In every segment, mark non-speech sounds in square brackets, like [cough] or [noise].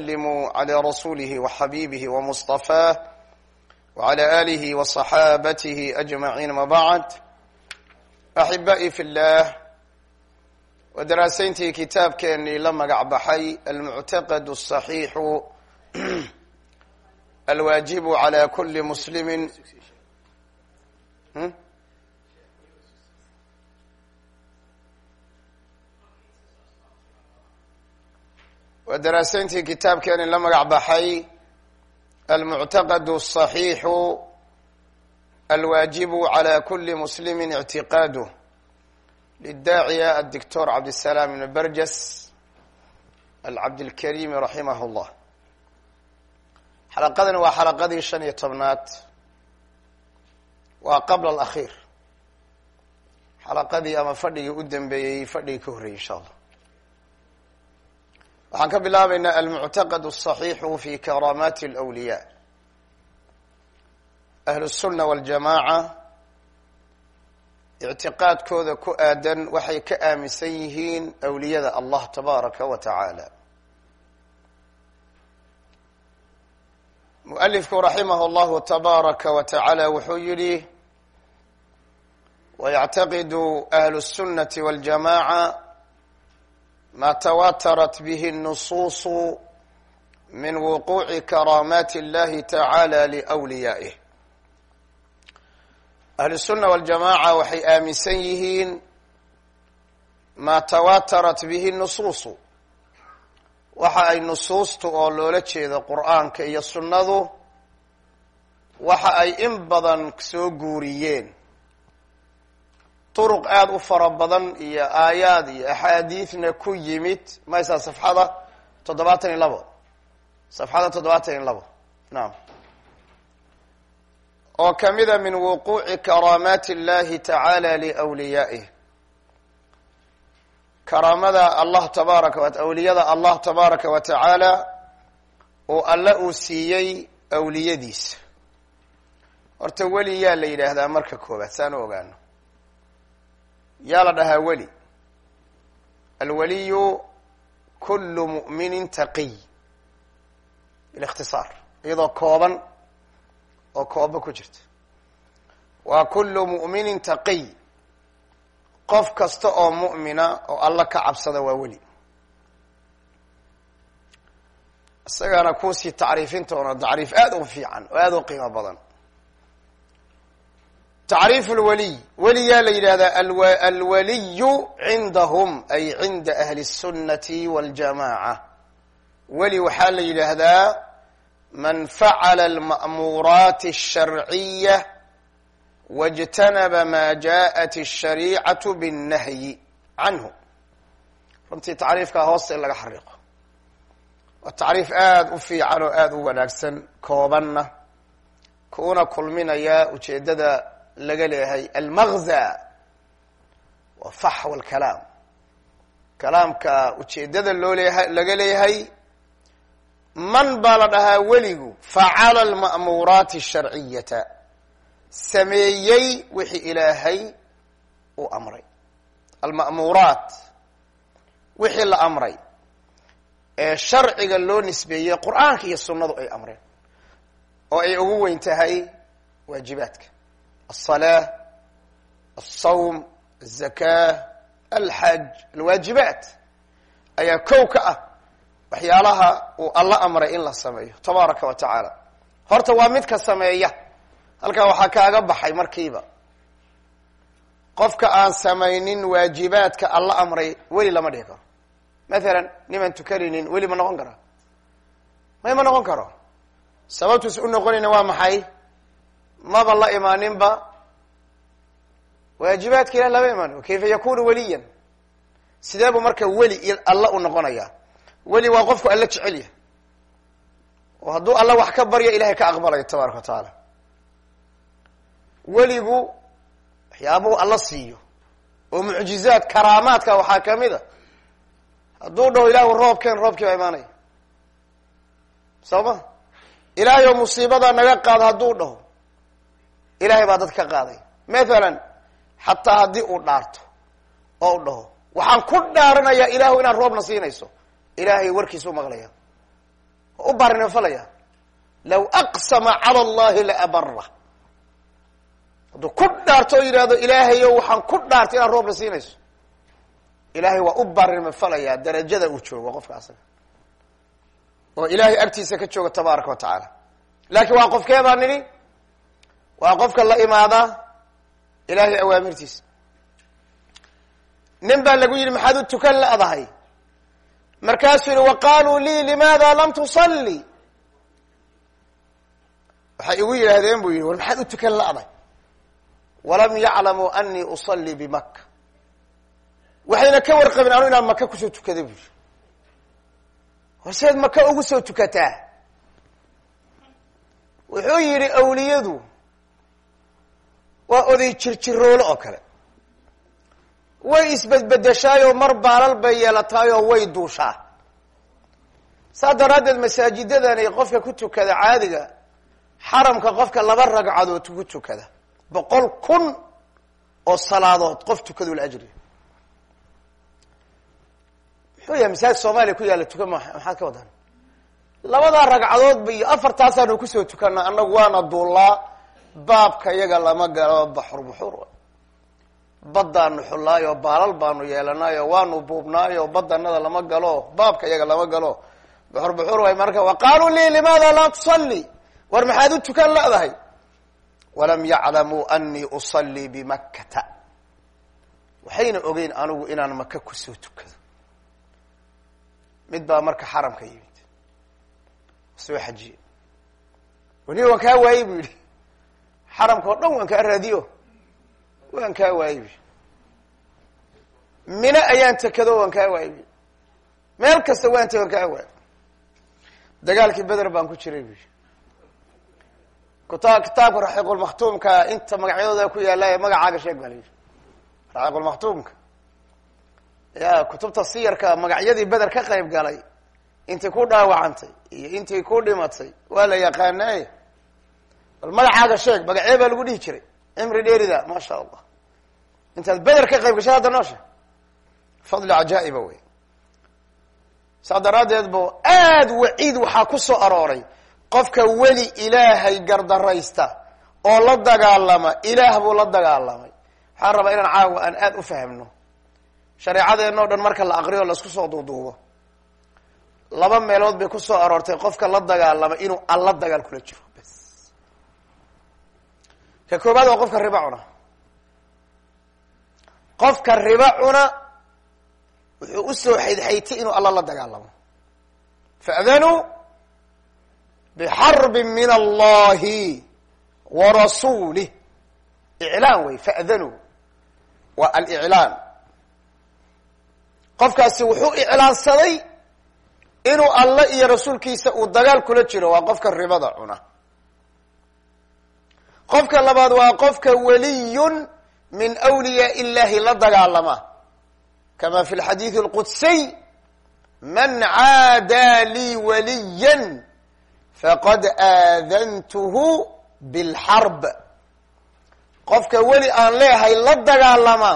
سلموا على رسوله وحبيبه ومصطفاه وعلى آله وصحابته أجمعين ما بعد أحبائي في الله ودراسينتي كتاب كأني لما قعبحي المعتقد الصحيح الواجب على كل مسلم waa daraasayntii kitaabkeeni la magac baxay almuctaqadu asaxiixu alwaajibu cala kuli muslimin ictiqaaduh lidaaciya adictor cabdisalaam ibn berjas alcabdilkariimi raximah llah xalaqadan waa xalaqadii shan iyo tobnaad. Waa qabla alakhiir. Xalaqadii ama fadhigii u dambeeyey fadhigii ka horreeyey insha allah waxaan ka bilaabaynaa almuctaqad الصaxiixu fi karaamaati اlأwliyaa ahlu الsuna waاljamaaca ictiqaadkooda ku aadan waxay ka aaminsan yihiin awliyada allah tabaaraka wa tacaala mualifku raximah اllahu tabaaraka wa tacaala wuxuu yihi wayactaqidu ahlu الsunati waاljamaaca ma twatarat bih النصuص min wuquuci karaamaati اllahi tacaalى liwliyaa'ih ahlu الsuna waاljamaaca waxay aaminsan yihiin ma tawatarat bihi nusuusu waxa ay nusuustu oo loola jeedo qur'aanka iyo sunnadu waxa ay in badan soo guuriyeen turuq aada u fara badan iyo aayaad iyo axaadiidna ku yimid. Maysaa safxada toddobaatan iyo labo? Safxada toddobaatan iyo labo. Naam. Oo kamida min wuquuci karaamaati اllahi tacaala liwliyaa'ih karaamada allah tabaaraka wa awliyada allah tabaaraka wa tacaala oo alle uu siiyey awliyadiisa. Horta weli yaa la yidhaahdaa marka koobaad saan u ogaano yaa la dhahaa weli. Alwaliyu kulu mu'minin taqiy. Bilikhtisaar. Iyadoo kooban oo kooba ku jirta. Waa kulu mu'minin taqiy. Qof kasta oo mu'mina oo alla ka cabsada waa weli. Isagana kuusii tacriifintoona tacriif aada u fiican oo aada u qiimo badan tacriif lwaliy weliyaa la yidhahdaa alwaliyu cindahum ay cinda ahli الsunati waاljamaca weli waxaa la yidhaahdaa man facala alma'muuraati الsharciya wاjtanaba ma jaءat الshariicaة bالnahyi canhu runtii tacriifkaa hoosta in laga xariiqo waa tacriif aada u fiican oo aada u wanaagsan koobanna kuuna kulminaya ujeedada laga leeyahay almagza waa faxw alkalaam. Kalaamka ujeedada loo leeyahay laga leeyahay man baa la dhahaa weligu facala alma'muuraati asharciyata sameeyey wixii ilaahay uu amray. Alma'muuraat wixii la amray. Ee sharciga loo nisbeeyey qur'aanka iyo sunnadu ay amreen. Oo ay ugu weyn tahay waajibaadka الصلاة الصوم الزكاة الxaj alwaajibaat ayaa kow ka ah waxyaalaha uu alla amray in la sameeyo tabaaraka wa tacaala horta waa midka sameeya halkaa waxaa kaaga baxay markiiba qofka aan samaynin waajibaadka alla amray weli lama dhihi karo mathalan niman tukanaynin weli ma noqon kara may ma noqon karo sababtuus u noqonayna waa maxay maba la imaaninba waajibaadka ilah lama imaan kayfa yakunu waliyan sidee buu marka weli alla u noqonaya weli waa qofku alla jecel yahay oo hadduu alla wax ka baryo ilahay ka aqbalayo tabaaraka wa tacaala weligu waxyaabuhu alla siiyo oo mucjizaad karaamaadka waxaa ka mid a hadduu dhaho ilaahu roobkeen roobkii baa imaanaya soo ma ilaahay oo musiibada naga qaado hadduu dhaho ilahay baa dad ka qaaday. Mathalan xataa haddii uu dhaarto oo u dhaho waxaan ku dhaaranayaa ilaahu inaad roobna siinayso. Ilaahay warkiisu maqlaya. U baarinimafalaya law aqsama cala allahi laabara hadduu ku dhaarto oo yidhahdo ilaahayo waxaan ku dhaartay inaad roob la siinayso. Ilaahay waa u baarinimafalayaa darajada uu joogo qofka asaga. Oo ilaahay agtiisa ka jooga tabaaraka wa tacaala. Laakiin waa qofkee baa nidhi waa qofka la imaadaa ilaahay awaamirtiisa nin baa lagu yidhi maxaad u tukan la-dahay markaasuu yihi wa qaluu lii limaada lam tusalli waxay igu yidhaahdeen buu yihi war maxaad u tukan la-day walam yaclamuu anii usallii bimaka waxayna ka warqabin anu inaan maka ku soo tukaday buu yihi horseed maka ugu soo tukataa? Wuxuu yidhi awliyadu waa oday jirjiroolo oo kale. Way isbedbedeshaayoo mar baalal bay yeelataayoo way duushaa. Saas daraaddeed masaajidadani qofka ku tukada caadiga xaramka qofka laba ragcadood ku tukada boqol kun oo salaadood qof tukadu la muxuu yahay masaajid soomaaliya ku yaalla tukan ma maxaad ka wadaan? Labadaa ragcadoodba iyo afartaasaanu ku soo tukanaa annagu waana duullaa baabka iyaga lama galo baxur buxur baddaanu xullaayo baalal baanu yeelanaayo waanu buubnaayo badanada lama galo baabka iyaga lama galo. Buxur buxur way marka wa qaaluu lii limaada laa tusalli? War maxaad u tukan la-dahay? Walam yaclamuu anii usallii bimakkata. Waxayna ogeyn anigu inaan maka ku soo tukado. Mid baa marka xaramka yimid. Soo xajiye. Weli waan kaa waayey bu yidhi xaramka oo dhan waan kaa raadiyo waan kaa waayey bu mine ayaan tekado waan kaa waayey bu meel kasta waan waan kaa waayey dagaalkii beder baan ku jiray bu kuta kitaabka raxiiqulmaktuumka inta magacyadooda ku yaalla magacaaga sheeg baa la yidhi. Raxiiqulmaktuumka ya kutubta siyarka magacyadii beder ka qayb galay. Intay ku dhaawacantay iyo intay ku dhimatay. Waa la yaqaanaaye bal magacaaga sheeg magacee baa lagu dhihi jiray. Cimri dheerida maasha allah intaad beder ka qayb gashay hadda noosha? Fadli cajaa'iba wey saas daraaddeed bo aada waciid waxaa ku soo arooray. Qofka weli ilaahay gardaraysta oo la dagaalama ilaah buu la dagaalamay. Waxaan rabaa inaan caawa aan aada u fahmno. Shareecadeenna o dhan marka la aqriyo la isku soo duuduubo. Laba meelood bay ku soo aroortay qofka la dagaalama inuu alla dagaal kula jiro ka koobaad waa qofka riba cuna. Qofka riba cuna wuxuu u soo xaydxaytay inuu alla la dagaalamo. Faadanuu bixarbin min allahi wa rasuulih iclaan wey faadanuu waa aliclaan. Qofkaasi wuxuu iclaansaday inuu alle iyo rasuulkiisa uu dagaal kula jiro waa qofka ribada cuna qofka labaad waa qofka weliyun min awliyaa illahi la dagaalama. Kama fi lxadiidi اlqudsiy man caadaa lii waliya faqad aadantuhu bilxarb qofka weli aan leehay la dagaalama.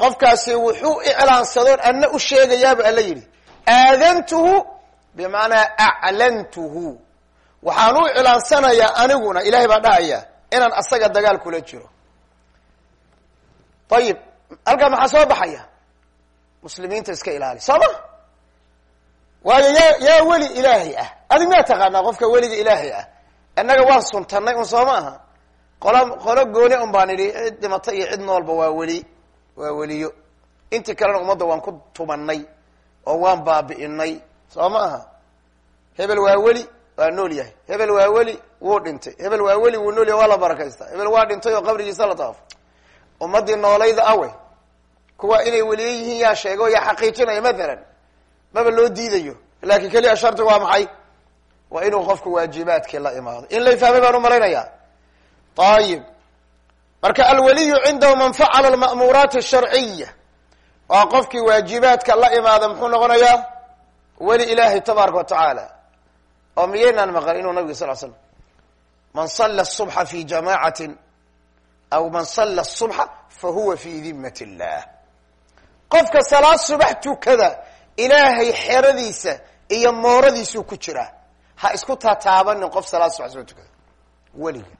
Qofkaasi wuxuu iclaansadoon anna u sheegayaaba alla yidhi aadantuhu bimacnaa aclantuhu waxaan u iclaansanayaa aniguna ilahay baa dhahaya inaan asaga dagaal kula jiro. Ayib halkaa maxaa soo baxaya? Muslimiinta iska ilaali soo ma? Waayo yaa yaa weli ilaahay ah. Adig miyaa taqaanaa qofka weliga ilaahay ah? Innaga waan suntanay un soo ma aha? Qolo qolo gooni un baan idhi cid dhimata iyo cid noolba waa weli waa weliyo. Intii kalena ummadda waan ku tumanay oo waan baabi'inay soo ma aha? Hebel waa weli waa nool yahay. Hebel waa weli wuu dhintay. Hebel waa weli wuu nool yahay waa la barakaysta hebel waa dhintay oo qabrigiisa la taafo. Ummaddii noolayda awe kuwa inay weliyo yihiin yaa sheego yaa xaqiijinaya mathalan maba loo diidayo. Laakiin keliya sharti waa maxay? Waa inuu qofku waajibaadkii la imaado. In lay fahmay baan u malaynayaa. Ayib marka alwaliyu cindahu man facala alma'muuraati asharciya waa qofkii waajibaadka la imaada muxuu noqonayaa? Weli ilaahay tabaaraka wa tacaala oo miyaynaan maqan inuu nabiga sal slam man sala subxa fi jamaacatin aw man salla subxa fa huwa fi dimat illah qofka salaad subax tukada ilaahay xeradiisa iyo mooradiisuu ku jiraa ha isku tataabanin qof salaad subax soo tukada. Weliga.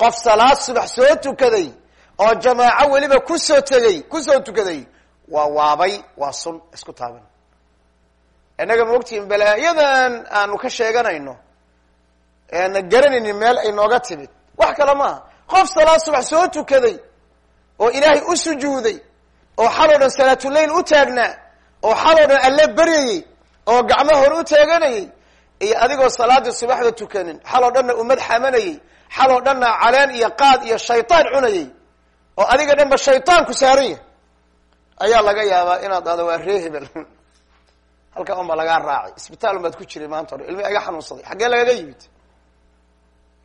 Qof salaad subax soo tukaday oo jamaaco weliba ku soo tegay ku soo tukaday waa waabay waa sun isku taaban innaga maogtihin balaayadan aanu ka sheeganayno. Eana garanaynin meel ay nooga timid. Wax kale maaha qof salaad subax soo tukaday oo ilaahay u sujuuday oo xaloo dhan salaatuleyl u taagnaa oo xaloo dhan alle beryayey oo gacmo hore u taaganayay iyo adigoo salaadii subaxda tukanin xaloo dhanna umad xamanayey xaloo dhanna caleen iyo qaad iyo shaytaan cunayay oo adiga dhanba shaytaan ku saaran yahay. Ayaa laga yaabaa inaad ada waa ree hebel [laughs] halkaa un baa lagaa raacay isbitaal un baad ku jiray maanta hore ilmi iga xanuunsaday xaggee lagaga yimid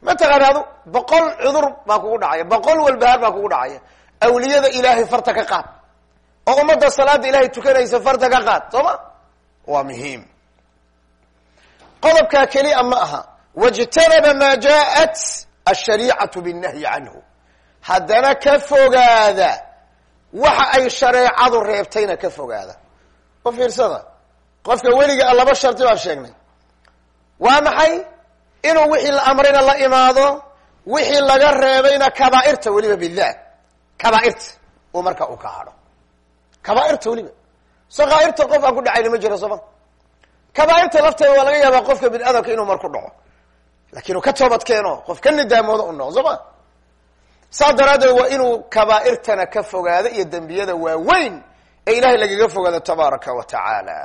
mataqaani adu boqol cudur baa kugu dhacaya boqol walbahaar baa kugu dhacaya awliyada ilaahay farta ka qaad oo ummadda salaada ilaahay tukanaysa farta ka qaad soo ma waa muhiim qodobkaa keliya ma aha wاjtanaba ma jaءat ashariicatu bالnahyi canhu haddana ka fogaada waxa ay shareecadu reebtayna ka fogaada u fiirsada Qofka weliga a laba shardi baan sheegnay. Waa maxay? Inuu wixii la amrayna la imaado wixii laga reebayna kabaairta weliba bidaat kabaairta uu marka u ka hadho. Kabaairta weliba. Sakaairta qof aan ku dhacayna ma jiro sooma kabaairta lafteeda waa laga yaabaa qofka bini aadamka inuu mar ku dhaco. Lakin uu ka toobad keeno qof ka nidaamoodo u noqo soo ma saas daraaddeed waa inuu kabaairtana ka fogaado iyo dembiyada waaweyn ee ilahay lagaga fogaado tabaaraka wa tacaala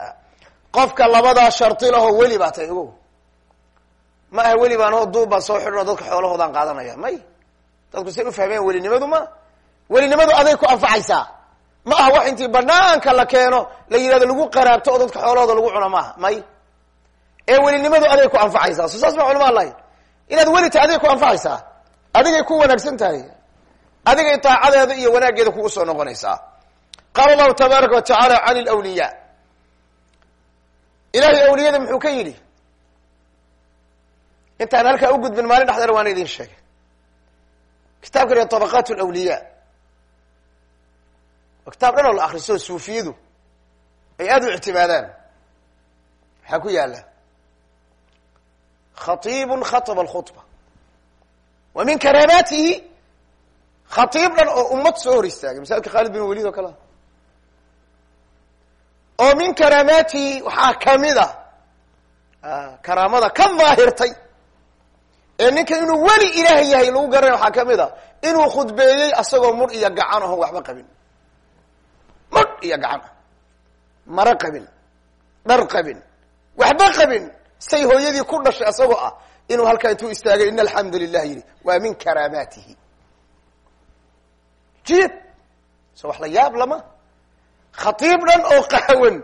qofka labadaa shardi lahoo weli baa tahay ogo ma aha weli baan oo duub baan soo xidhanoo dadka xoolahoodaan qaadanaya. May dadku say ufahmeen welinimadu ma? Welinimadu aday ku anfacaysaa. Ma aha wax intii banaanka la keeno la yidhahdo lagu qaraabto oo dadka xoolahooda lagu cuno maaha may ee welinimadu aday ku anfacaysaa. So saas ma culama lahay inaad weli tahay aday ku anfacaysaa. Adigay ku wanaagsan tahay. Adigay taacadeeda iyo wanaaggeeda kugu soo noqonaysaa. Qaala allahu tabaaraka wa tacaala can lwliya ilahay awliyada muxuu ka yidhi? Intaan halkaa u gudbin maalin dhexdeeda waana idin sheegay. Kitaabkan iyo tabaqaat lawliya waa kitaab dhan oo la akriso suufiyadu ay aada u ictimaadaan maxaa ku yaalla khatiibun khataba alkhutba. Wa min karaamaatihi khatiib dhan oo ummad soo hor istaagay. Masaajidka khaalid bin walid oo kale oo min karaamaatihi waxaa kamida karaamada ka daahirtay ee ninka inuu weli ilaah yahay lagu garanaya waxaa ka mid a inuu khudbeeyey asagoo mudh iyo gacan ahon waxba qabin. Mudh iyo gacan ah maro qabin dhar qabin waxba qabin. Say hooyadii ku dhashay asagoo ah inuu halkaa intuu istaagay in alxamdu lilah yidhi waa min karaamaatihi. Jib so wax la yaab lama khatiib dhan oo qaawan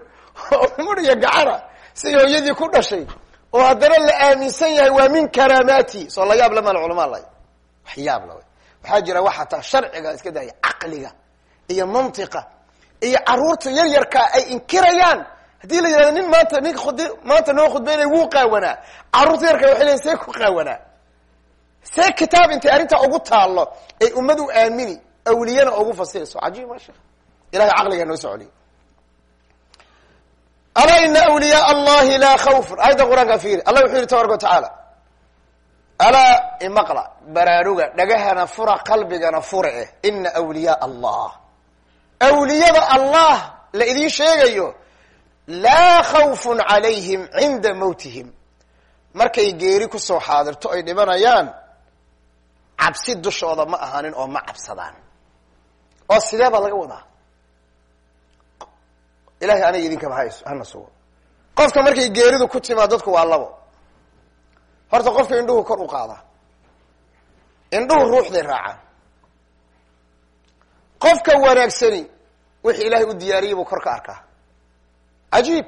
oo mudh iyo gacana say hooyadii ku dhashay oo haddana la aaminsan yahay waa min karaamaati. Soo la yaab lama culama lay. Wax yaab la waxaa jira wax hataa sharciga iska daaya caqliga iyo mantiqa iyo carruurta yar yarkaa ay inkirayaan. Haddii la yihahdo nin maanta nin maanta noo khudbaynay wuu qaawanaa. Carruurta yarka waxay leeyiin see ku qaawanaa. See kitaab intay arrintaa ugu taallo ay ummadu aamini awliyana ugu fasirayso cajiib ma sheekh ilahay caqligaa noo socoliy alaa ina awliyaa allahi laa khawfun. Aayadda qur'aanka fiiri. Allah wuxuu yihi tabaraka wa tacaala alaa imaqla baraaruga dhagahana fura qalbigana fure eh. Ina awliyaa allah. Awliyada allah la idiin sheegayo laa khawfun calayhim cinda mawtihim. Markay geeri ku soo xaadirto ay dhibanayaan cabsi dushooda ma ahaanin oo ma cabsadaan. Oo sidee baa laga wadaa ilahay aniga idinkaba ha hana sugo. Qofka markay geeridu ku timaad dadku waa labo. Horta qofka indhuhu kor u qaada. Indhuhu ruuxday raacaan qofka wanaagsani wixii ilaahay u diyaariyay buu kor ka arkaa. Cajiib.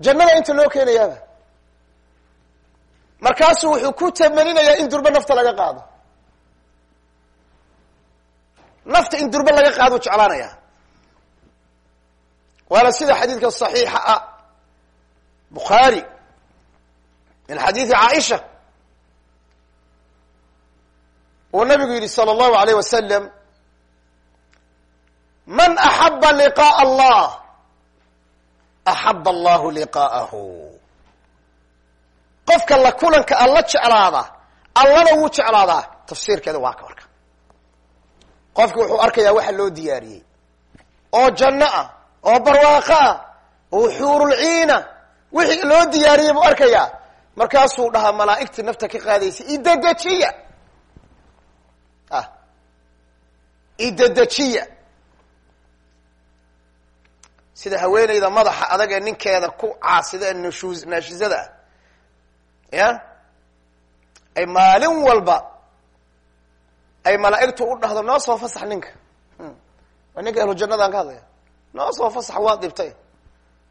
Jannada inta loo keenayaaba markaasuu wuxuu ku tamaninayaa in durbe nafta laga qaado. Nafta in durbe laga qaado u jeclaanaya waana sida xadiidka صaxiixa ah bukhaari min xadiidi caaisha uu nabigu yihi salى اllahu alayh wasalam man axaba liqاء allah axaba allahu liqaa'ahu qofka la kulanka alla jeclaada allana wuu jeclaadaa tafsiirkeeda waa ka marka qofki wuxuu arkayaa waxa loo diyaariyey oo janno ah oo barwaaqo ah oo xuurulciina wixii loo diyaariyey buu arkayaa. Markaasuu dhahaa malaa'igtii nafta ka qaadaysa idedejiya ah idedejiya sida haweeneyda madaxa adag ee ninkeeda ku caasida ee nashuu naashizada ah ya? Ay maalin walba ay malaa'igtu u dhahdo noo soo fasax ninka. Waa ninka ahlu jannadaan ka hadlaya noo soo fasax waa dhibtay.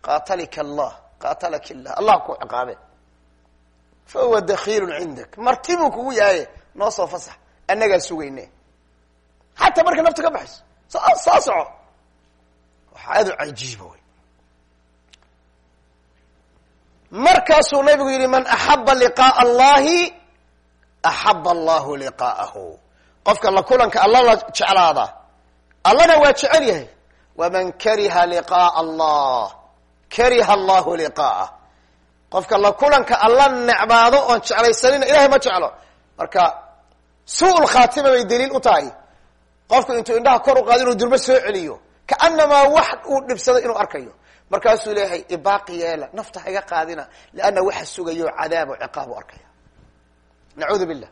Qaatalika allah qaatalaki illah allah ku ciqaabe. Fa huwa dakiilun cindak. Marti buu kugu yahaye noo soo fasax. Annagaa sugayne xataa marka nafta ka baxayso soo soo soco. Waxaa aad u cajiiba wey markaasuu nabigu yihi man axaba liqaaa allahi axaba allahu liqaa'ahu. Qofka la kulanka alla la jeclaada. Allana waa jecel yahay waman kariha liqaaa allah kariha allahu liqaa'ah qofka la kulanka alla necbaado oon jeclaysanina ilahay ma jeclo marka su'ul khaatima bay daliil u tahay. Qofku intuu indhaha kor u qaado inuu durbo soo celiyo. Kaanamaa wax uu dhibsaday inuu arkayo. Markaasuu leeyahay ibaaqi yeela nafta haiga qaadina lianna waxa sugayo cadaabo ciqaabu arkaya nacuudu billah.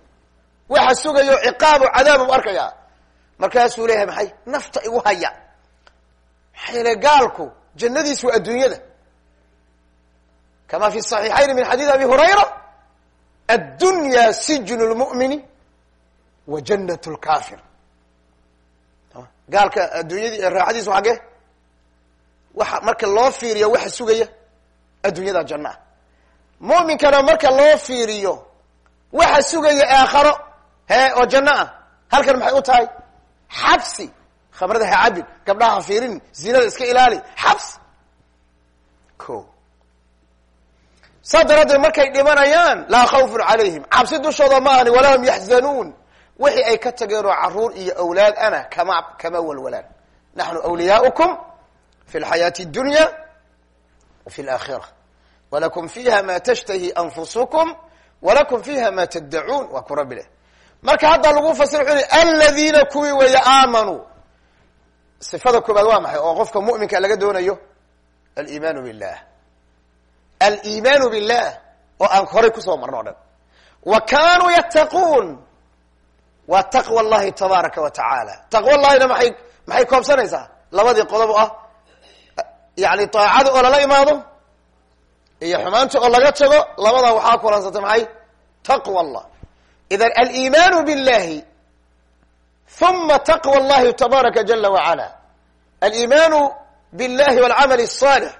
Waxa sugayo ciqaabu cadaabu arkayaa. Markaasuu leeyahay maxay? Nafta igu haya maxaa yeele gaalku jannadiis waa adduunyada. Kama fi صaxiixayn min xadiid abi hurayra addunya sijnu lmu'mini wa janat lkafir gaalka adduunyadii raaxadiisu xagge waxa marka loo fiiriyo waxa sugaya adduunyada janna. Ah mu'minkana marka loo fiiriyo waxa sugaya aakharo hee oo janno ah. Halkan maxay u tahay? Xabsi khamrada ha cabin gabdhaha ha fiirin zinada iska ilaali xabs. Ko saa daraaddeed markay dhimanayaan laa khawfun calayhim. Cabsi dushooda ma ahani walaa hum yaxzanuun wixii ay ka tageenoo carruur iyo awlaad ana kama kama walwalaan. Naxnu awliyaaukum fi lxayaati اdunya wa fi اlaakhira walakum fiiha ma tashtahi anfusukum walakum fiiha ma taddacuun waa ku rabbi leh. Marka hadda lagu fasir yihi aladiina kuwii weeye aamanuu sifada koobaad waa maxay? oo qofka mu'minka laga doonayo aliimaanu billah aliimaanu billah oo aan horay ku soo marno o dhan. Wa kanuu yattaquun. Waa taqwa allahi tabaaraka wa tacaala. Taqwa llahina maxay maxay koobsanaysaa? Labadii qodob ah yani daacada oo lala imaado iyo xumaanta oo laga tago labadaa waxaa kulansatay maxay? Taqwa allah idan aliimaanu billahi uma taqwa allahi tabaaraka jala wacala aliimaanu billahi walcamal الصaalix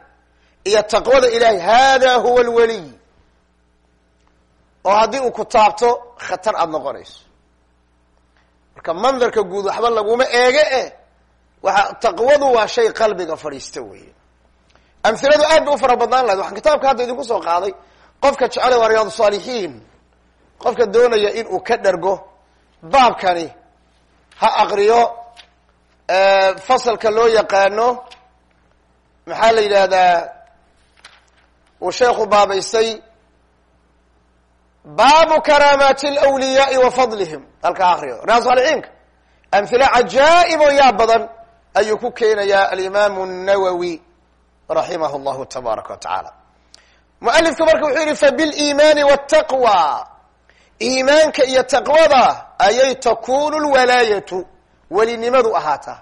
iyo taqwada ilahay hada huwa alwaliy oo haddii uu ku taabto khatar aada noqonayso marka mandarka guud waxba laguma eege e waxa taqwadu waa shay qalbiga fadhiista weeye amhiladu aad bay u fara badnaan lahayd waxaan kitaabka hadda idinku soo qaaday qofka jecele waa riyaad saalixiin qofka doonaya in uu ka dhergo baabkani ha akriyo fasalka loo yaqaano maxaa la yidhaahdaa uu sheekhu baabaystay baabu karaamaati alawliyaai wa fadlihim. Halkaa akriyo raa saalixiinka amhile cajaa'ib oo yaa badan ayuu ku keenayaa alimaamu nawowi raximahu llahu tabaaraka wa tacaala. Mualifku marka wuxuu yihi fabilimani wataqwa iimaanka iyo taqwada ayay takunu lwalaayatu welinimadu ahaataa.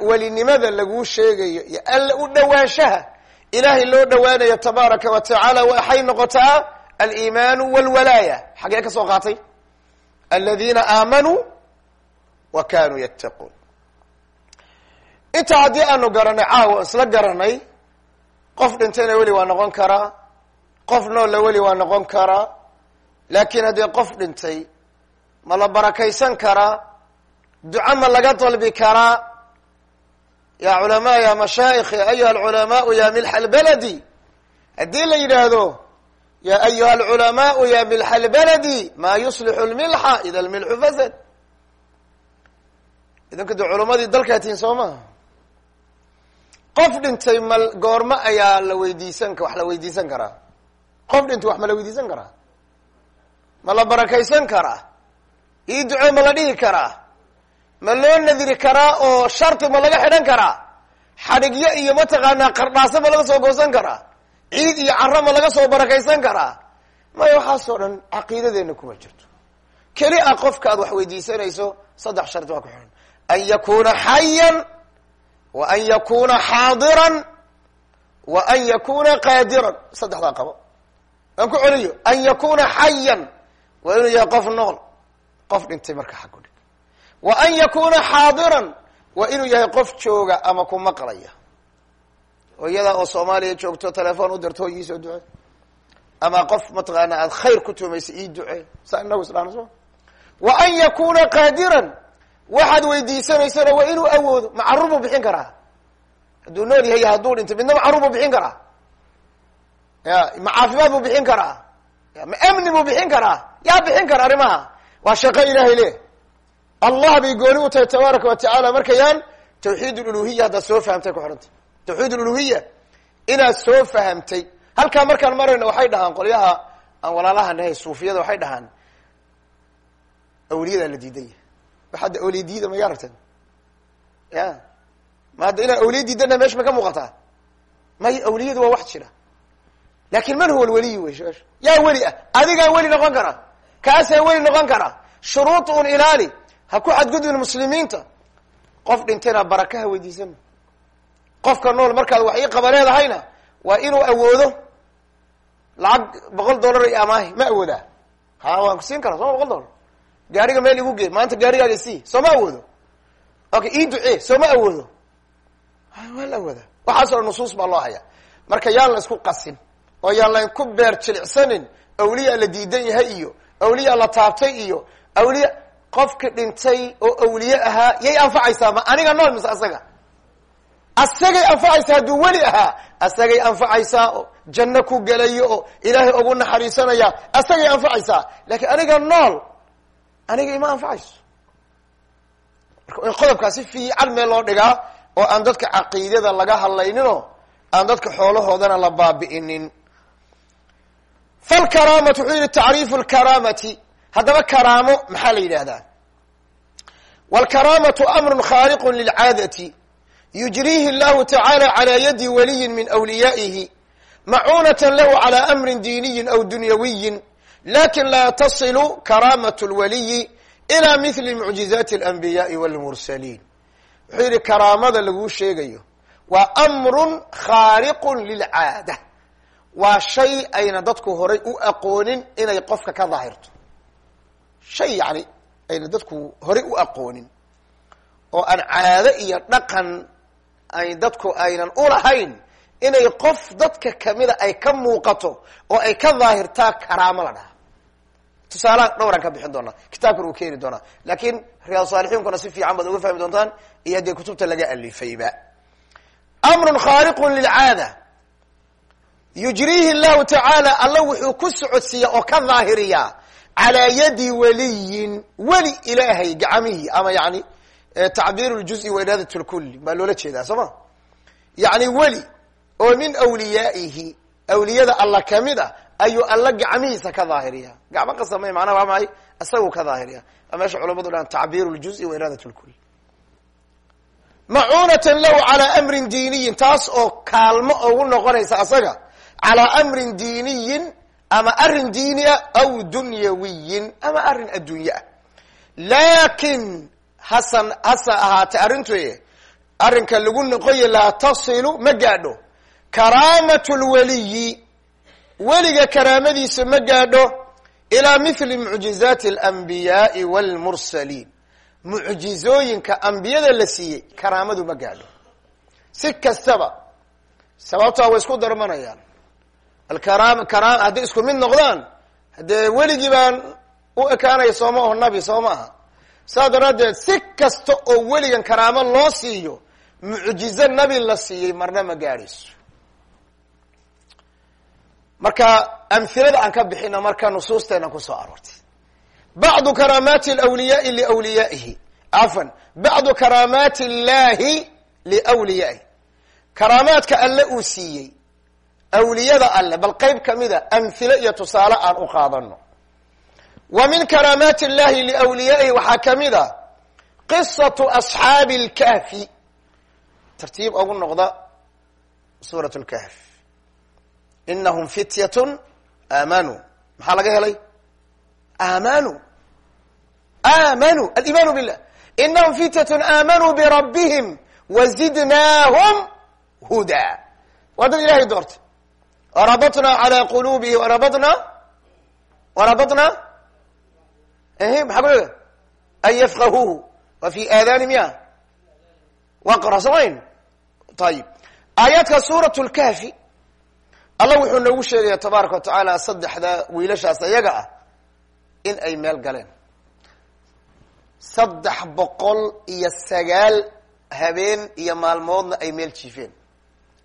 Welinimada laguu sheegayo iyo alla u dhowaanshaha ilaahay loo dhowaanayo tabaaraka wa tacaala waxay noqotaa aliimaanu wاlwalaaya xagee ka soo qaatay? Aladiina aamanuu wa kanuu yattaquun. Intaa haddii aanu garanay caawa isla garanay qof dhintayna weli waa noqon karaa qof noolla weli waa noqon karaa laakiin haddii qof dhintay ma la barakaysan karaa duco ma laga dalbi karaa. Ya culamaa ya mashaayikh ya ayuha alculamaau ya milxa albaladi haddii la yidhaahdo ya ayuha alculamaau ya milxa albaladi ma yuslixu lmilxa ida lmilxu fasad idinku de culamadii dalkaa tihin soo maha qof dhintay ma goormo ayaa la weydiisan wax la weydiisan karaa. Qof dhintay wax ma la weydiisan karaa ma la barakaysan karaa? Ii ducee ma la dhihi karaa? Ma loo nadiri karaa oo sharti ma laga xidhan karaa? Xadhigyo iyo mataqaanaa qardhaaso ma laga soo goosan karaa? Ciid iyo caro ma laga soo barakaysan karaa? Maya waxaasoo dhan caqiidadeena kuma jirto. Keli a qofka aad wax weydiisanayso saddex shardi waa ku xidhan. An yakuna xayan wa an yakuna xaadiran wa an yakuna qaadiran. Saddexdaa qabo. Aan ku celiyo. An yakuna xayan waa inuu yahay qof nool qof dhintay marka xaggu dhig. Wa an yakuna xaadiran waa inuu yahay qof jooga ama ku maqlaya. Oo iyadaa oo soomaaliya joogto telefoon u dirto iisoo duce ama qof mataqaana aada khayr ku tumaysa ii duce saa inagu isdhaana soo. Wa an yakuna qaadiran waxaad weydiisanaysana waa inuu awoodo ma carruur buu bixin karaa. Hadduu nool yahay hadduu dhintay midna ma carruur buu bixin karaa. Ya ma caafimaad buu bixin karaa ma amni buu bixin karaa. Yaa bixin kara arrimaha. Waa shaqo ilaahay le allah bay gooni u tahay tabaaraka wa tacaala markayaan tawxiid luluhiya haddaad soo fahamtay ku xidhantay tawxiid luluhiya inaad soo fahamtay. Halkaa markaan marayno waxay dhahaan qolyaha aan walaalaha nahay suufiyada waxay dhahaan. Awliyadaa la diidan yahay wax hadda awliya diida ma aragteen ya ma hadda inaa awliya diidana meesha ma ka muuqataa? May awliyadu waa wax jira laakiin man huwa lwaliy wey sheesh yaa weli ah adigaa weli noqon kara. Kaasaa weli noqon kara. Shuruud un ilaali. Ha ku xadgudbin muslimiinta. Qof dhintayna barakaha weydiisana qofka nool markaad wax ii qaba leedahayna waa inuu awoodo lacag boqol dollar iyo amaahi ma awoodaa. Ha waan ku siin karaa sooma boqol dollar. Gaariga meel igu gee maanta gaarigaaga isii soo ma awoodo. Okay ii ducee soo ma awoodo. Waa la awoodaa waxaasoo nusuus baa loo haya marka yaan la isku qasin oo yaan layn ku beer jilicsanin awliya la diidan yahay iyo awliya la taabtay iyo awliya qofki dhintay oo awliye ahaa yay anfacaysaa ma aniga nool mise asaga? Asagay anfacaysaa hadduu weli ahaa asagay anfacaysaa oo janno ku gelayo oo ilaahay ugu naxariisanaya asagay anfacaysaa. Laakiin aniga nool aniga ima anfacayso. Marka in qodobkaa si fiican meel loo dhigaa oo aan dadka caqiidada laga hadlayninoo aan dadka xoolahoodana la baabi'inin falkaraamatu wuxuu yihi tacriifu lkaraamati haddaba karaamo maxaa la yidhaahdaa wlkaraamatu amru khaaliqu lilcaadati yujriihi llahu tacaala calaa yadi waliyin min wliyaa'ihi macuunatan lahu calaa amrin diiniyin aw dunyawiyin laakiin laa tasilu karaamat lwaliyi ilaa mili mucjizaati alanbiyaai walmursaliin wuxuu yihi karaamada laguu sheegayo waa amrun khaaliqu lilcaada waa shay ayna dadku horay u aqoonin inay qofka ka daahirto. Shay yani ayna dadku horay u aqoonin. Oo aan caado iyo dhaqan ay dadku aynan ulahayn inay qof dadka kamida ay ka muuqato oo ay ka daahirtaa karaamo la dhaha. Tusaalaha dhowraan ka bixin doonaa. Kitaabkan uu keeni doonaa. Laakiin riyaad saalixiinkuna si fiican baad uga fahmi doontaan iyo haddee kutubta laga alifayba. Amrun khaariqun lilcaada yujriihi llahu tacaala alla wuxuu ku socodsiiya oo ka daahiriyaa calaa yadi waliyin weli ilaahay gacamihii ama yani tacbiir ljuzi wa iraadat lkuli baa loola jeedaa soo yani weli oo min awliyaa'ihi awliyada alla ka mid a ayuu alla gacmihiisa ka daahiriya gacmo qasama macnaha waa maay isaguu ka daahiriya a meesha culamadu dhahan tacbiir ljuzi wa iraadat lkul macuunatan lahu calaa amrin diiniyin taas oo kaalmo ugu noqonaysa asaga calaa amrin diiniyin ama arrin diini ah aw dunyawiyin ama arrin adduunye ah. Laakin hasan hase ahaatee arrintoy arrinka lagu noqoya laa tasilu ma gaadho. Karaamatu lwaliyi weliga karaamadiisa ma gaadho ilaa mithli mucjizaati alanbiyaai waalmursaliin mucjizooyinka ambiyada la siiyey karaamadu ma gaadho. Si kastaba sababtaa way isku darmanayaan hadday isku mid noqdaan haddee weligii baan u ekaanaya sooma oho nabi soo ma aha. Saas daraaddeed si kasta oo weligan karaamo loo siiyo mucjizo nabi la siiyey marna ma gaadhayso. Marka amhilada aan ka bixino marka nusuusteena ku soo aroortay bacdu karaamaati alwliyaai liwliyaihi cafan bacdu karaamaati illahi liwliyaihi karaamaadka alle uu siiyey awliyada alle bal qayb kamida amhilo iyo tusaale aan u qaadano. Wa min karaamaati illahi liwliyaa'ihi waxaa ka mid a qisatu asxaabi اlkahfi tartiib ugu noqda suurat lkahf inahum fityatun aamanuu maxaa laga helay? Aamanuu aamanuu alimaanu billah. Inahum fityatun aamanuu birabbihim wazidnaahum hudaa. Waa dad ilahay doortay warabatna calى qulubihi warabatna warabatna maxaa ku leeda an yafqahuuhu wa fi aadaani miya waqra samayn ayib aayaadka suurat lkahfi allah wuxuu noogu sheegaya tabaaraka wa tacaala saddexda wiilashaas ayaga ah in ay meel galeen saddex boqol iyo sagaal habeen iyo maalmoodna ay meel jiifeen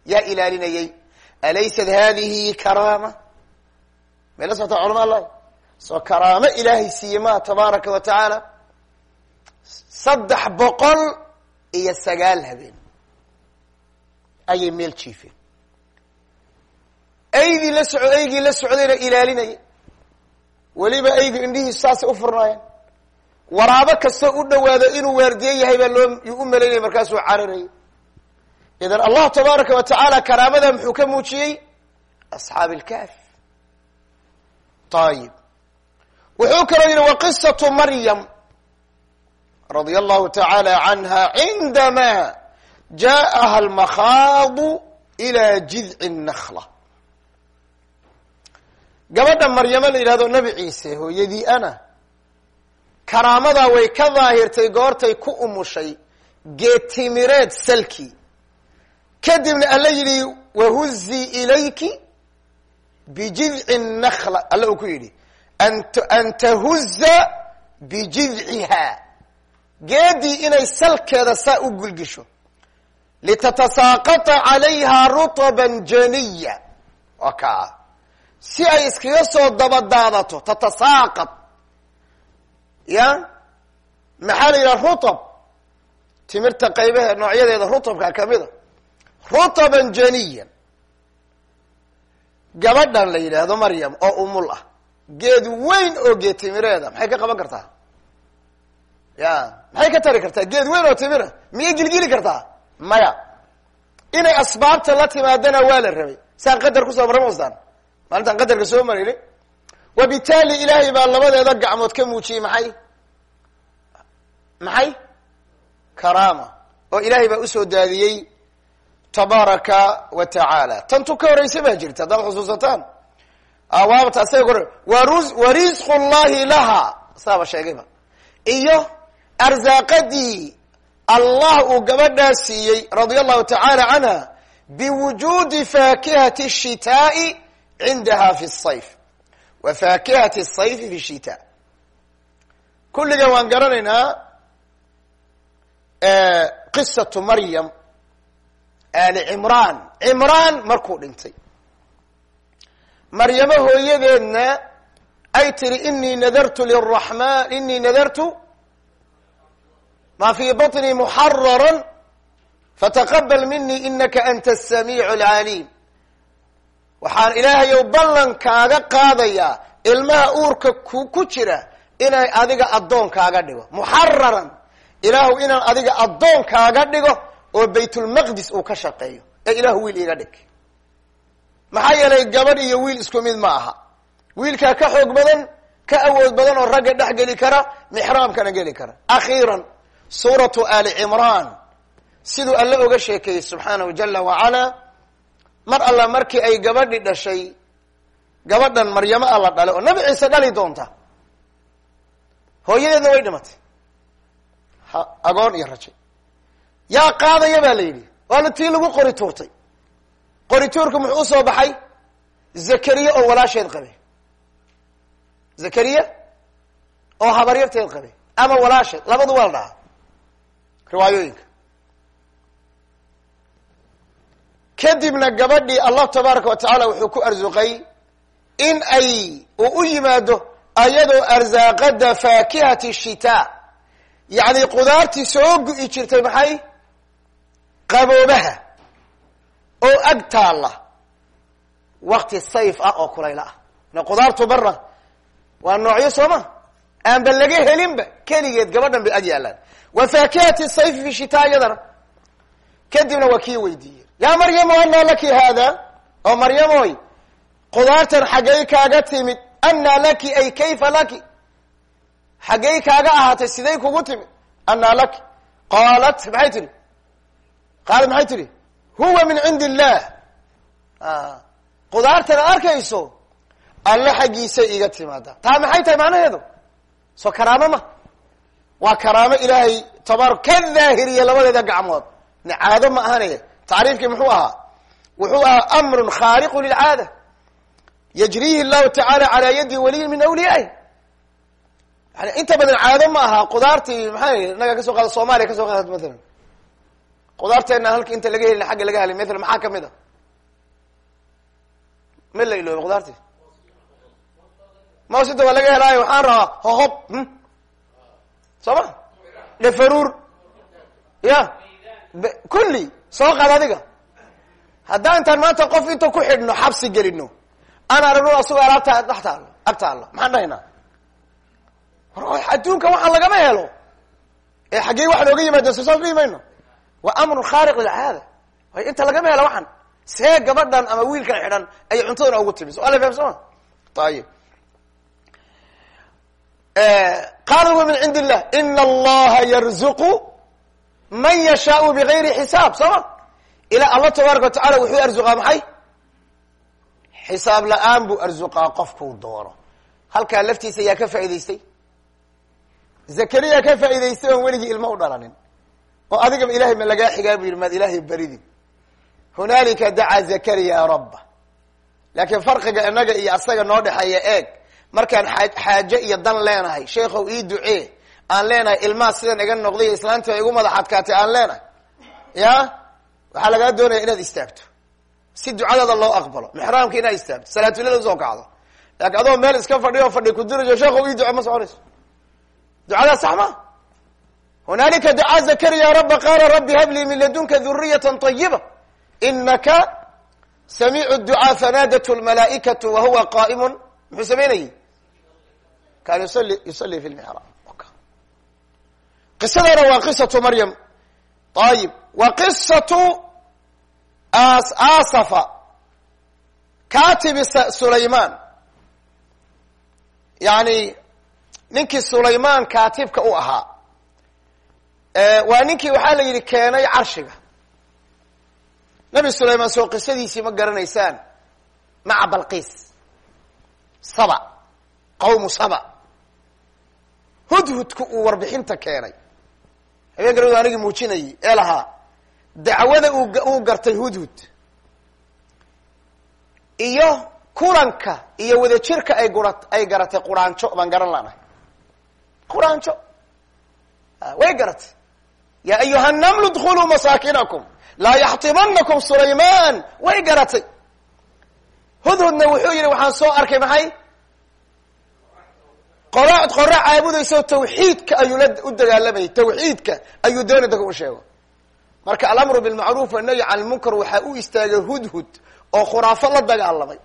yaa ilaalinayay alaysat hadihi karaama may la socotaa culama allah soo karaamo ilaahay siiye maa tabaaraka wa tacaala saddex boqol iyo sagaal habeen ayay meel jiifeen aydii la soco aygii la socdayna ilaalinaya weliba aygu indhihiisu saasay u furnaayeen waraabo kastoo u dhawaado inuu waardiye yahay baa loo u malaynaya markaasuu cararayay idan allah tabaaraka wa karaamada muxuu ka muujiyey? Asxaabi ilkahf ayib wuxuu kaloo yihi wa qisatu maryam radia allahu tacaala canha cindama jaaha almakhaadu ila jidci nakla gabadha maryamo la yidhahdo nebi ciise hooyadii ana karaamadaa way ka daahirtay goortay ku umushay geetimireed salkii kadibna alla yidhi wahuzii ilayki bijidci nakla alla uu ku yidhi an tahuza bijidciha geedii inay salkeeda saa u gulgisho. Litatasaaqata calayha rutban janiya. Waa kaa. Si ay iskaga soo dabadaadato tatasaaqad ya? Maxaa la yidhaha rutab timirta qaybahe noocyadeeda rutabka kamida rutaban janiyan gabadhan la yidhaahdo maryam oo umul ah. Geed weyn oo geed timireeda maxay ka qaban kartaa? Ya maxay ka tari kartaa? Geed weyn oo timira miyay gilgili kartaa? Maya. Inay asbaabta la timaadana waa la rabay. Saan qadar ku soo marray mastaan maalintaan qadarka soo marayni wabitaali ilaahay baa labadeeda gacmood ka muujiyey maxay? Maxay? Karaama. Oo ilaahay baa u soo daadiyey tabaaraka wa tacaala. Tantu ka horeysa baa jirta haddaad xusuusataan. Waabata asaga kore waru wa risqu llahi laha saaba sheegayba iyo arsaaqadii allah uu gabadhaa siiyey radia allahu tacaala canha biwujuudi faakihati shitaa'i cindaha fi sayf. Wa faakihati sayfi fi shita kulligan waan garanaynaa qisatu maryam ali cimraan cimraan markuu dhintay. Maryamo hooyadeedna ay tiri inii nadartu liraxman inii nadartu ma fii baطni muxarara fataqabal mini inaka anta asamiic alcaliim waxaan ilaahayow ballan kaaga qaadayaa ilmaha uurka ku ku jira inay adiga addoon kaaga dhigo. Muxararan ilaahu inaan adiga addoon kaaga dhigo oo baytulmaqdis uu ka shaqeeyo. Ee ilaahu wiil iga dhig. Maxaa yeelay gabadh iyo wiil isku mid ma aha. Wiilkaa ka xoog badan ka awood badan oo ragga dhex geli kara mixraamkana geli kara. Akhiiran suuratu ali cimraan. Siduu alle oga sheekeeyey subxaanahu jala wacala mar alla markii ay gabadhi dhashay gabadhan maryamo alla dhale oo nabi ciise dhali doonta. Hooyadeedna way dhimatay. Agoon iyo rajay yaa qaadaya baa la yidhi. Waana tii lagu qori tuurtay. Qori tuurka muxuu u soo baxay? Zakariya oo walaasheed qabe zakariya oo habaryarteed qabe ama walaasheed. Labadu waa la dhahaa. Riwaayooyinka. Kadibna gabadhii allah tabaaraka wa tacaala wuxuu ku arsuqay in ay uu u yimaado ayadoo arsaaqada faakihati shitaa. Yacni qudaartii soo gu-i jirtay maxay qaboobaha oo ag taalla wakti sayf ah oo kulayla ah. Na qudaartu barna waa noocyo sooma? Aanba laga helinba keligeed gabadhan bay ag yaalaan. Wa faakihati sayf fi shitaa iyadana kadibna waa kii weydiiyey. Yaa maryamo anaa laki haada? Oo maryamoy qudaartan xaggay kaaga timid anaa laki ay kayfa laki? Xaggay kaaga ahaatay siday kugu timid anaa laki. Qaalat maxay tihi qaalat maxay tihi huwa min cindi illah qudaartan arkayso alle xaggiisay iga timaada taa maxay tahay macnaheedu? Soo karaamo ma. Waa karaamo ilaahay tabaar ka daahiriya labadeeda gacmood. Caado ma ahane tacriifkii muxuu ahaa? Wuxuu ahaa amrun khaariqu lilcaada. Yajrihi llahu tacaala calaa yadi waliyin min awliyaai yani inta badan caado ma aha qudaartii maxaa inaga ka soo qaada soomaaliya ka soo qaada maalan qudaarteena halka inta laga helin xagga laga helay maala maxaa ka mid a? Ma la ilooba qudaartii? Mawsinta waa laga helaayo waxaan rabaa hohob soo ma dhafaruur ya. Kulli soo qaad adiga. Haddaan intaan maanta qof inta ku xidhno xabsi gelino aan aragno asagoo alaabta dhex taalo ag taalo. Maxaan dhahaynaa? Adduunka waxaan lagama helo. Ee xaggey wax nooga yimaadeen soo saas dhihi mayno waa amrun khaariq lilcaada way inta lagama helo waxan see gabadhan ama wiilkan xidhan ayay cuntadana ugu timi. So ala faham soma ayib qaala huwa min cindi illah ina allaha yarzuqu man yashaau bigayri xisaab. Soo ma? Ilaa allah tabaaraka wa tacala wuxuu arzuqaa maxay? Xisaab la'aan buu arzuqaa qofkuu doono. Halkaa laftiisa yaa ka faa'idaystay zakariya ka faa'idaystay oon weligii ilmo u dhalanin oo adigaba ilahay ma lagaa xigaa bu yidhi maad ilaahay baridin hunaalika dacaa zakariya rabba. Laakiin farqiga inaga iyo asaga noo dhexeeya eeg. Markaan aa xaaje iyo dan leenahay sheekhow ii ducee aan leenahay ilmaha sidan iga noqday islaantii igu madax adkaatay aan leenahay. Ya? Waxaa lagaa doonaya inaad istaagto. Si ducadada loo aqbalo mixraamka inaad istaagto salaatulada u soo kacdo. Laakiin adoo meel iska fadhiyo fadhi kudurayo sheekhow ii duce ma soconayso. Ducadaa sax ma hunaalika dacaa zakariya raba qaala rabbi hablii min ladunka duriyata طayiba inaka samiicu ducaa fanaadat lmalaaikatu wa huwa qa'imun muxuu samaynayey kaana yusali yusali fi lmixraab qisadana waa qisatu maryam ayib wa qisatu asafa katibi sulayman yani ninkii sulayman kaatibka u ahaa waa ninkii waxaa la yidhi keenay carshiga. Nabi sulayman soo qisadiisii ma garanaysaan. Maca balqiis saba. Qawmu saba. Hudhudku uu warbixinta keenay. Habeen garadu anigii muujinayay ee lahaa dacwada uu gartay hudhud. Iyo kulanka iyo wadajirka ay gura ay garatay quraanjo baan garan lanahay quraanjo. Way garatay ya ayuha namlu dkuluu masaakinakum laa yaxtimanakum sulayman way garatay hudhudna wuxuu yihi waxaan soo arkay maxay qora qora caabudayso tawxiidka ayuu la u dagaalamayay tawxiidka ayuu doonay dadka u sheego marka alamru bilmacruuf wanahyi can lmunkar waxaa u istaagay hudhud oo khuraafo la dagaalamay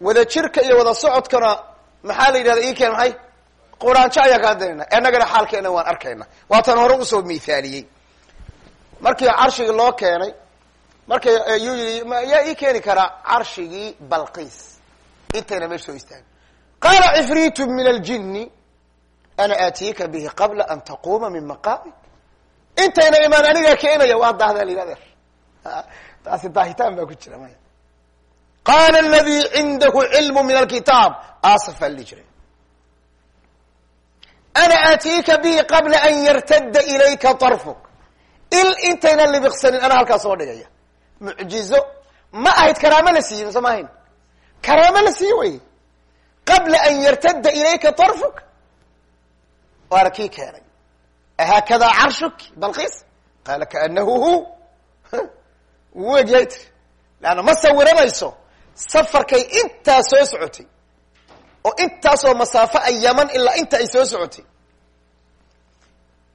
wada jirka iyo wada socodkana maxaa la yidhahda ii keen maxay quraanjo ayaa kaa daynayna innagana xaalkeena waan arkayna. Waatan hore u soo miithaaliyey. Markii carshigii loo keenay markay yuu yihi yaa ii keeni karaa carshigii balqiis. Intayna meesha soo istaagay qaala cifriitu min aljini ana aatiika bihi qabla an taquma min maqaami intayna imaan anigaa keenaya waa daahdaa la adeer [laughs] taasi daahitaan baa ku jira maya. Qaala aladi cindahu cilmu min alkitaab asaf ali jiray ana aatiika bihi qabla an yartadda ilayka طarfuk il intayna libiqsanin anaa halkaa soo dhigaya mucjizo ma ahayd karaamo la siiyey mise ma ahayn karaamo la siiye wey qabla an yartadda ilayka طarfuk waana kii keenay haakadaa carshuk balqiis qaala kaanahu hu wuu egyahay tiri leanna ma sawiranayso safarkay intaa soo socotay oo intaasoo masaafo ay yaman ilaa inta ay soo socotay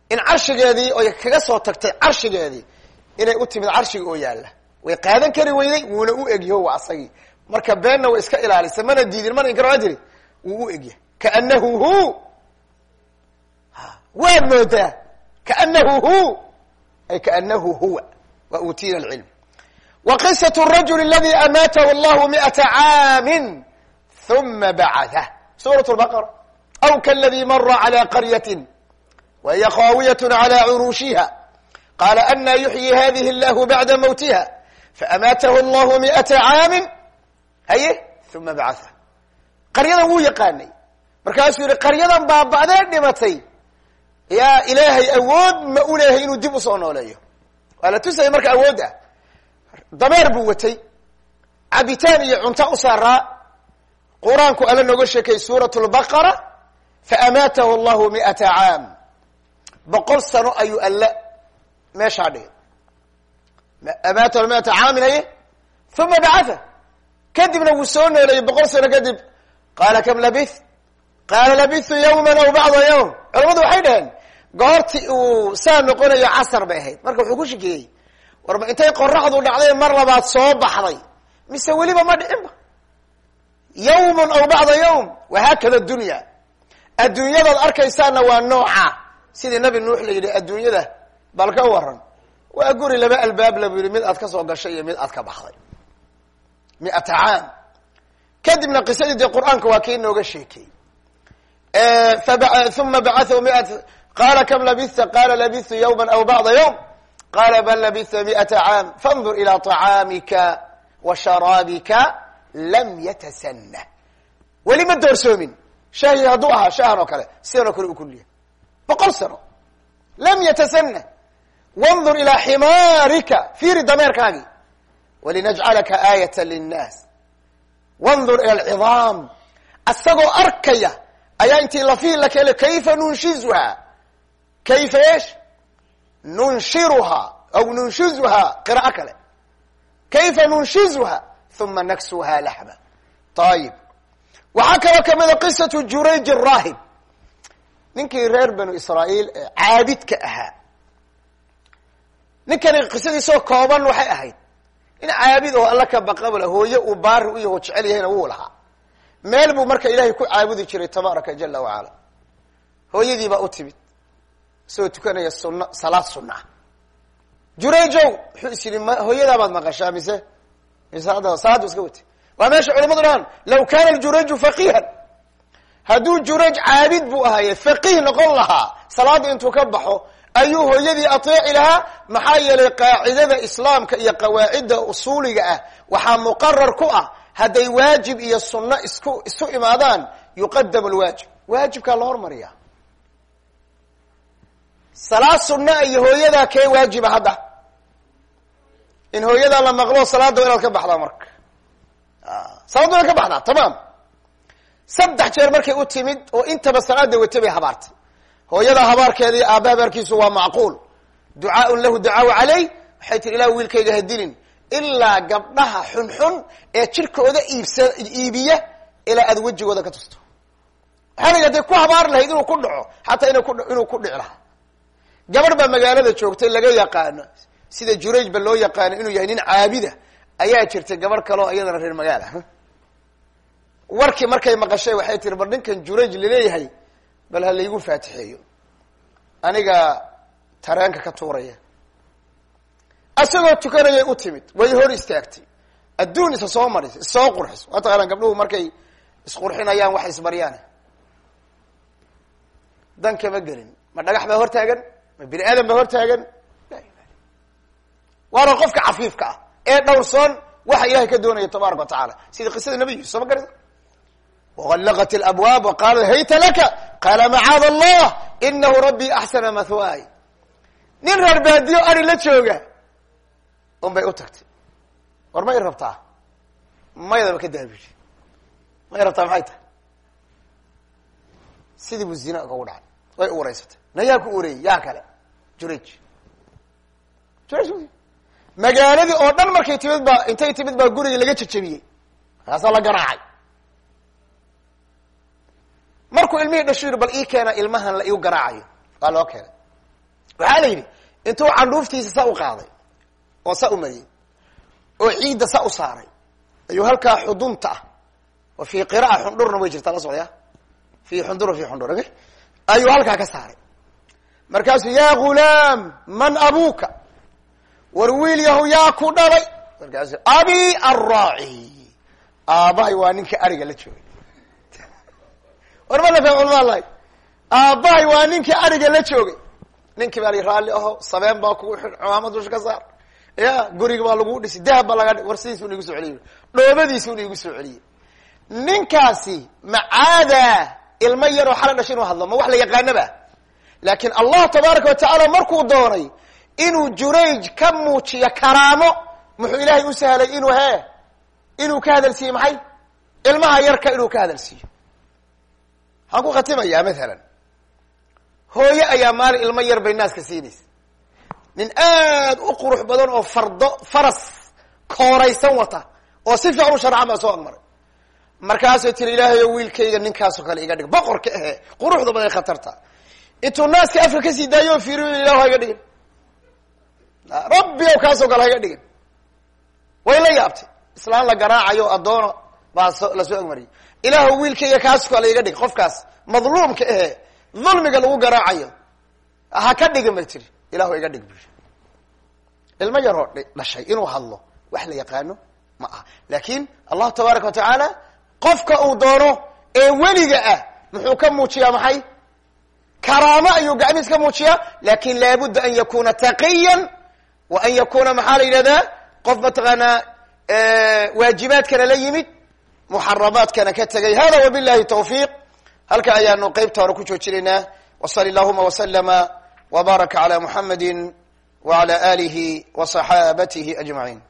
in carshigeedii oy kaga soo tagtay carshigeedii inay u timid carshiga oo yaalla. Way qaadan kari weyday wuuna u egyaho waa asagii. Marka beenna way iska ilaalisa mana diidin mana inkar waa tiri wuu u egyahay. Kaanahu hu! Waad moodaa. Kaanahu hu! Ay kaanahu huwa. Wa uutiina alcilm wa qisat rajul aladi amaatahu allahu miata caamin uma bacatah suurat lbaqara aw kaladi mara cala qaryatin wahiya khaawiyat cala curuushiha qala ana yuxyi hadihi allahu bacda mawtiha faamaatahu allahu miata caamin haye uma bacatha qaryadan wuu yaqaanay markaasuu yihi qaryadan baaba'dee dhimatay yaa ilaahay awood ma u leeyahay inuu dib u soo nooleeyo waa la tusaya marka awood ah dameer buu watay cabitaan iyo cunto u saaraa qur'aanku alla nooga sheekay suurat lbaqara faamaatahu allahu miata caam boqol sano ayuu alla meeshaa dhigay. Amaatahu miata caamin haye uma bacatha kadibna wuu soo nooleeyey boqol sano kadib. Qaala kam labith? Qaala labithu yawman aw bacda yawm. Culamadu waxay dhaheen goorti uu saa noqonayo casar bay ahayd. Marka wuxuu ku shikiyey warma intay qoraxdu dhacday mar labaad soo baxday? Mise weliba ma dhicinba yawman aw bacda yawm. Wahaakada dunya. Adduunyadaad arkaysaana waa nooca sidii nabi nuux la yidhi adduunyada bal ka waran waa guri laba albaab la bu yihi mid aad ka soo gashay iyo mid aad ka baxday miata caam. Kadibna qisadii dee qur'aanka waa kii nooga sheekey uma bacathu miat qala kam labista qala labistu yawma aw bacda yawm? Qala bal labista miata caam. Fandur ila طacaamika wa sharaabika lam yatasanah weli ma doorsoomin. Shaahi hadduu ahaa shaahan oo kale sidan oo kale u kuliya boqol sano. Lam yatasanah wandur ilaa ximaarika fiiri dameerkaagii. Walinajcalaka aayata linnaas. Wandur ila alcidaam. Asagoo arkaya ayaa intii lafihi la keelay kayfa nunshizuha? Kayfa esh nunshiruha. Aw nunshizuha qiraa'o kale. Kayfa nunshizuha? Uma naksuha laxma ayib waxaa kaloo kamida qisatu jurayj raahib ninkii reer banu israa'iil ee caabidka ahaa. Ninkani qisadiisoo kooban waxay ahayd. In caabid oo alla ka baqabla hooye uu baari u yaho jecel yahayna wuu lahaa meel buu marka ilaahay ku caabudi jiray tabaaraka jala wacala hooyadii baa u timid. Isagoo tukanaya sunna salaad sunna jurayjow wuxuu is yidhi m hooyadaabaad maqashaa mise? Mise hadda iska watay waa meesha culamadu dhahaan law kana ljurayju faqihan hadduu jurayj caabid buu ahaaye faqiih noqon lahaa salaadda intuu ka baxo ayuu hooyadii ateeci lahaa maxaa yeelay qaacidada islaamka iyo qawaacidda usuuliga ah waxaa muqarar ku ah hadday waajib iyo sunno isku isu imaadaan yuqadamu lwaajib waajibkaa la hormariyaa. Salaad sunna iyo hooyadaa kee waajiba hadda? In hooyadaa la maqlo salaadda inaad ka baxdaa marka. Salaadda inaad ka baxdaa tamaam saddex jeer markay u timid oo intaba salaada wata bay habaartay. Hooyada habaarkeeda iyo habaarkiisu waa macquul. Ducaaun lahu ducaau caley waxay tiri ilah wiilkayga ha dilin. Ilaa gabdhaha xunxun ee jirkooda iibsa iibiya ilaa aad wejigooda ka tusto. Waxaa la ku habaar lahayd inuu ku dhaco xataa inuu ku dhici lahaa. Gabadh baa magaalada joogtay laga yaqaano sida jurayj loo yaqaano inuu yahay nin caabida ayaa jirtay gabadh kaleo iyadana reer magaala warkii markay maqashay waxay tiri bar ninkan jurayj la leeyahay bal ha laygu faatixeeyo. Aniga tareenka ka tuuraya. Isagoo tukanayay u timid way hor istaagtay. Adduun isa soo maris issoo qurxis waa taqaanaan gabdhuhu markay isqurxinayaan wax isbaryaan dan kama gelin ma dhagax baa hor taagan ma bini aadam baa hor taagan. Waana qofka cafiifka ah. Ee dhowrsoon waxa ilahay ka doonaya tabaaraka wa tacaala. Sida qisada nabi yuusuf ma garata wغلqت الأbواب وqاla hayta laka qala macaad الlah inahu rabي axsana mathwaay nin reer baadiyo ari la jooga un bay u tagtay war ma i rabtaa maydaba ka daabi ma i rabtaa maxay tahay sidii bu zina ugu dhacay way ureysatay na yaa ku ureeyey yaa kale juraj juraj magaaladii oo dhan markay timid baa intay timid baa gurigii laga jejebiyey markaasaa la garaacay markuu ilmihii dhashu yidhi bal ii keena ilmahan la iu garaacayo. Waa loo keenay waxaa la yidhi intuu candhuuftiisa saa u qaaday oo saa u mariyey oo ciidda sa u saaray ayuu halkaa xudunta ah wa fii qira'a xundhurna way jirtaa la socdaya fi xundur fi xundur ag ayuu halkaa ka saaray. Markaasuu ya gulaam man abuka war wiil yahu yaa ku dhalay markaasu abi arraaci. Aabahay waa ninka ariga la joogay war ma lafa culmaa lahay aabbahay waa ninkii ariga la joogay. Ninkii baa li raalli aho sabeen baa kugu xidh cumaamad dusha ka saar. Ya guriga baa lagu dhisi dahab baa laga dhi war sidiisuu na soo celiyey. Dhoobadiisuu na soo celiyey. Ninkaasi macaada ilmo yaroo xala dhashay inuu hadlo ma wax la yaqaanaba laakiin allah tabaaraka wa tacaala markuu doonay inuu jurayj ka muujiyo karaamo muxuu ilaahay u sahlay inuu he inuu ka hadalsiiye maxay? Ilmaha yarka inuu ka hadalsiiyo waxaan ku khatimayaa mathalan. Hooye ayaa maalin ilmo yar bay naaska siinaysa nin aad u qurux badan oo fardo faras kooraysan wata oo si fiican u sharxan baa soo agmaray. Markaasay tiri ilaahayo wiilkayga ninkaasoo kale iga dhig. Boqorka ahe quruxda badan khatarta. Intuu naaska afka ka sii daayo fiiriyo ilahu ha iga dhigin. Rabbi ow kaasoo kale ha iga dhigin. Way la yaabtay. Islaan la garaacayo addoono baa so la soo agmariyay ilaahu wiilkayga kaasoo kale iga dhig qofkaas madluumka ahe dulmiga lagu garaacayo ha ka dhigin bay tiri ilahu iga dhig bu ilmo yaroo dhashay inuu hadlo wax la yaqaano ma aha. Laakin allahu tabaaraka wa tacaala qofka uu doono ee weliga ah muxuu ka muujiyaa maxay? Karaamo ayuu gacmihiis ka muujiyaa laakiin laabudda an yakuna taqiyan wa an yakuna maxaa la yidhahdaa? Qof mataqaanaa waajibaadkana la yimid muxaramaadkana ka tegay hada wabillahi tawfiiq halka ayaanu qeybta hore ku joojinaynaa wasali allahuma waslama wbaaraka cala muxamadi wala alihi wa صaxaabatihi ajmaciin